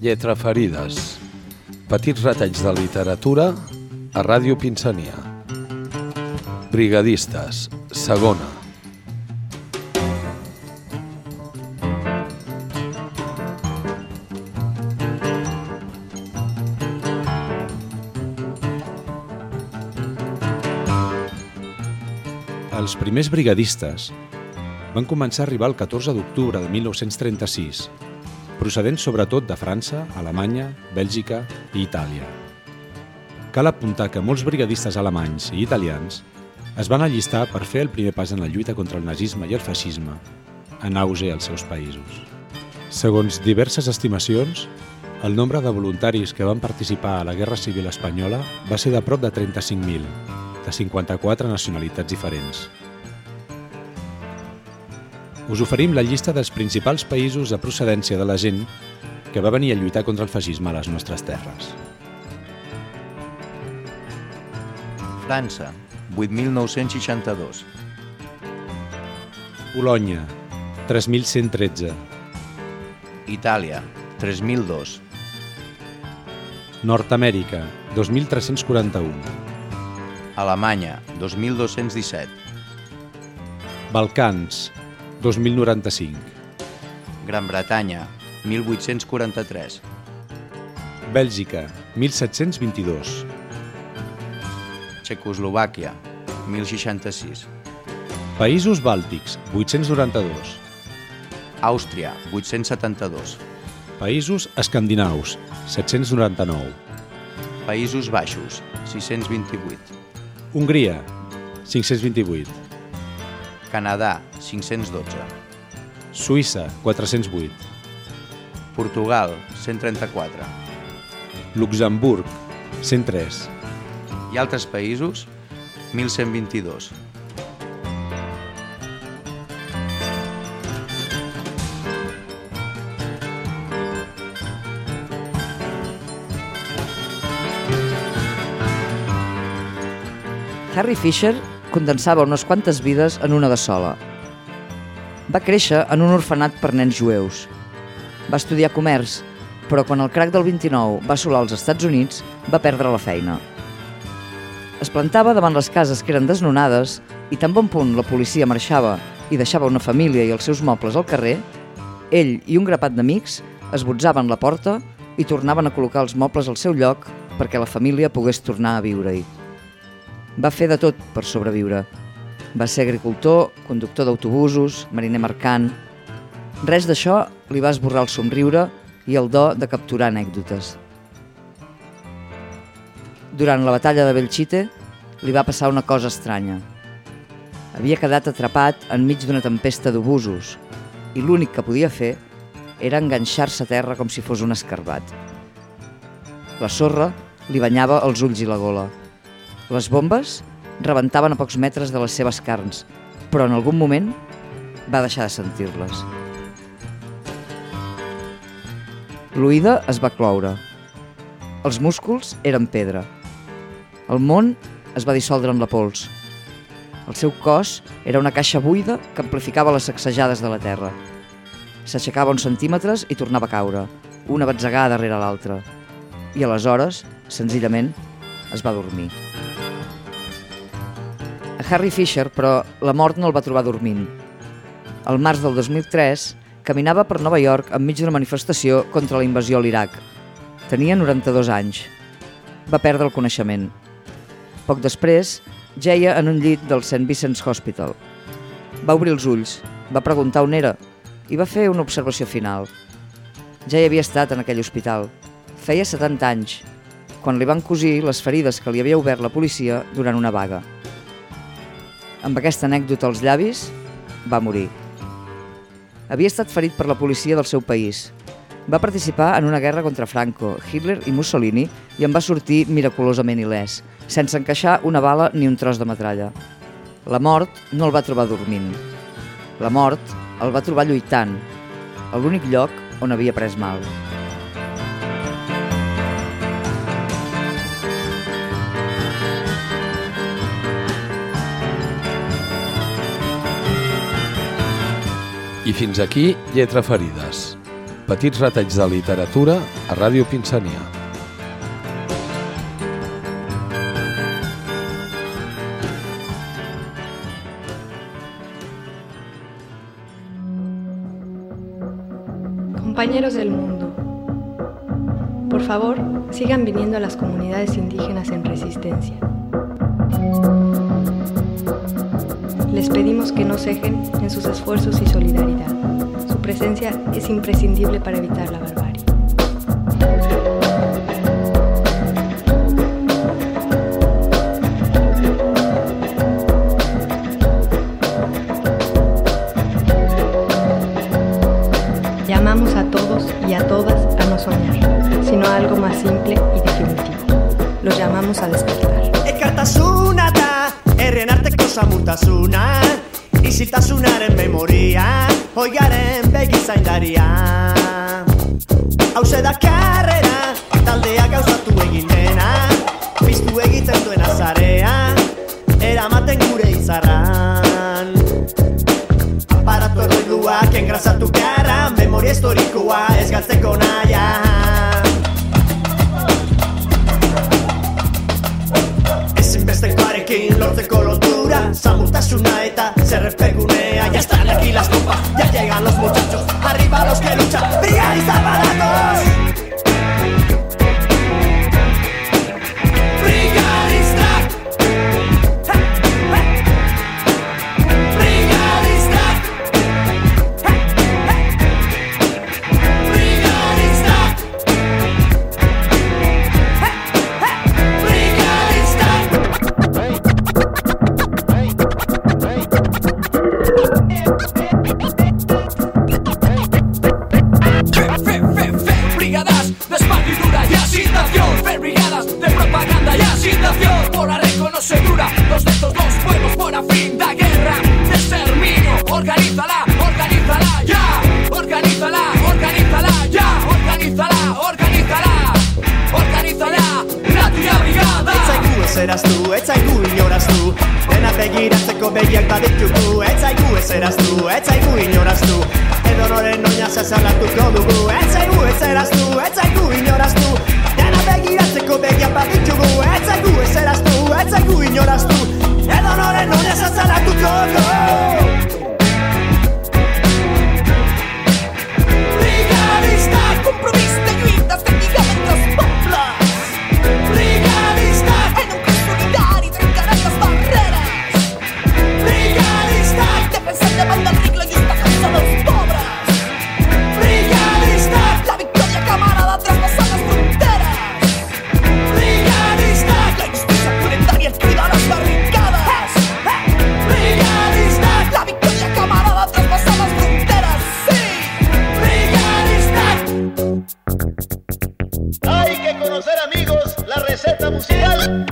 Lletra ferides. Petits retalls de literatura a Ràdio Pinsania. Brigadistes, segona. Els primers brigadistes van començar a arribar el 14 d'octubre de 1936, procedents sobretot de França, Alemanya, Bèlgica i Itàlia. Cal apuntar que molts brigadistes alemanys i italians es van allistar per fer el primer pas en la lluita contra el nazisme i el feixisme en auge als seus països. Segons diverses estimacions, el nombre de voluntaris que van participar a la Guerra Civil Espanyola va ser de prop de 35.000, de 54 nacionalitats diferents. Us oferim la llista dels principals països de procedència de la gent que va venir a lluitar contra el feixisme a les nostres terres. França, 8.962. Polònia, 3.113. Itàlia, 3.002. Nord-amèrica, 2.341. Alemanya, 2.217. Balcans, 2.095. Gran Bretanya, 1.843. Bèlgica, 1.722. Txecoslovàquia, 1.066. Països Bàltics, 892. Àustria, 872. Països escandinaus, 799. Països Baixos, 628. Hongria, 528. Canadà, 512. Suïssa, 408. Portugal, 134. Luxemburg, 103. I altres països, 1.122. Harry Fisher condensava unes quantes vides en una de sola. Va créixer en un orfenat per nens jueus. Va estudiar comerç, però quan el crac del 29 va assolar als Estats Units, va perdre la feina. Es plantava davant les cases que eren desnonades i tan bon punt la policia marxava i deixava una família i els seus mobles al carrer, ell i un grapat d'amics esbotzaven la porta i tornaven a col·locar els mobles al seu lloc perquè la família pogués tornar a viure-hi. Va fer de tot per sobreviure. Va ser agricultor, conductor d'autobusos, mariner mercant... Res d'això li va esborrar el somriure i el do de capturar anècdotes. Durant la batalla de Belchite li va passar una cosa estranya. Havia quedat atrapat enmig d'una tempesta d'obusos i l'únic que podia fer era enganxar-se a terra com si fos un escarbat. La sorra li banyava els ulls i la gola. Les bombes rebentaven a pocs metres de les seves carns, però en algun moment va deixar de sentir-les. L'oïda es va cloure. Els músculs eren pedra. El món es va dissoldre en la pols. El seu cos era una caixa buida que amplificava les sacsejades de la terra. S'aixecava uns centímetres i tornava a caure, una batzegada darrere l'altra. I aleshores, senzillament, es va dormir. Harry Fisher, però, la mort no el va trobar dormint. Al març del 2003, caminava per Nova York enmig d'una manifestació contra la invasió a l'Iraq. Tenia 92 anys. Va perdre el coneixement. Poc després, geia en un llit del St. Vincent's Hospital. Va obrir els ulls, va preguntar on era i va fer una observació final. Ja hi havia estat en aquell hospital. Feia 70 anys, quan li van cosir les ferides que li havia obert la policia durant una vaga. Amb aquesta anècdota als llavis, va morir. Havia estat ferit per la policia del seu país. Va participar en una guerra contra Franco, Hitler i Mussolini i en va sortir miraculosament il·lès, sense encaixar una bala ni un tros de metralla. La mort no el va trobar dormint. La mort el va trobar lluitant, a l'únic lloc on havia pres mal. I fins aquí Lletra Ferides. Petits retalls de literatura a Ràdio Pinsania. Compañeros del mundo, por favor, sigan viniendo a las comunidades indígenas en resistencia. Les pedimos que no cejen en sus esfuerzos y solidaridad. Su presencia es imprescindible para evitar la barbarie. Llamamos a todos y a todas a no soñar, sino a algo más simple y definitivo. Los llamamos a despertar. Samutasuna Isiltasunaren memoria, hoigaren begizaindaria Hauze da karrera, taldea gauzatu egin dena Piztu egiten duen azarea, eramaten gure izarran Aparato erroiduak engrasatu gara, memoria historikoa ez galtzeko nahian Ezinbestekoarekin lortzeko lotura Samurtasuna eta zerrepegunea Ya están aquí las copas, ya llegan los muchachos. Arriba los que luchan, brigadistas baratos Brigadista eraztu, etzaigu inoraztu. Dena begiratzeko begiak baditugu Etzaigu ez eraztu, etzaigu inoraztu. Edo noren oina zazalatuko dugu Etzaigu ez eraztu, etzaigu inoraztu. Dena begiratzeko begiak baditugu Etzaigu ez eraztu, etzaigu inoraztu. Edo noren oina zazalatuko dugu conocer amigos la receta musical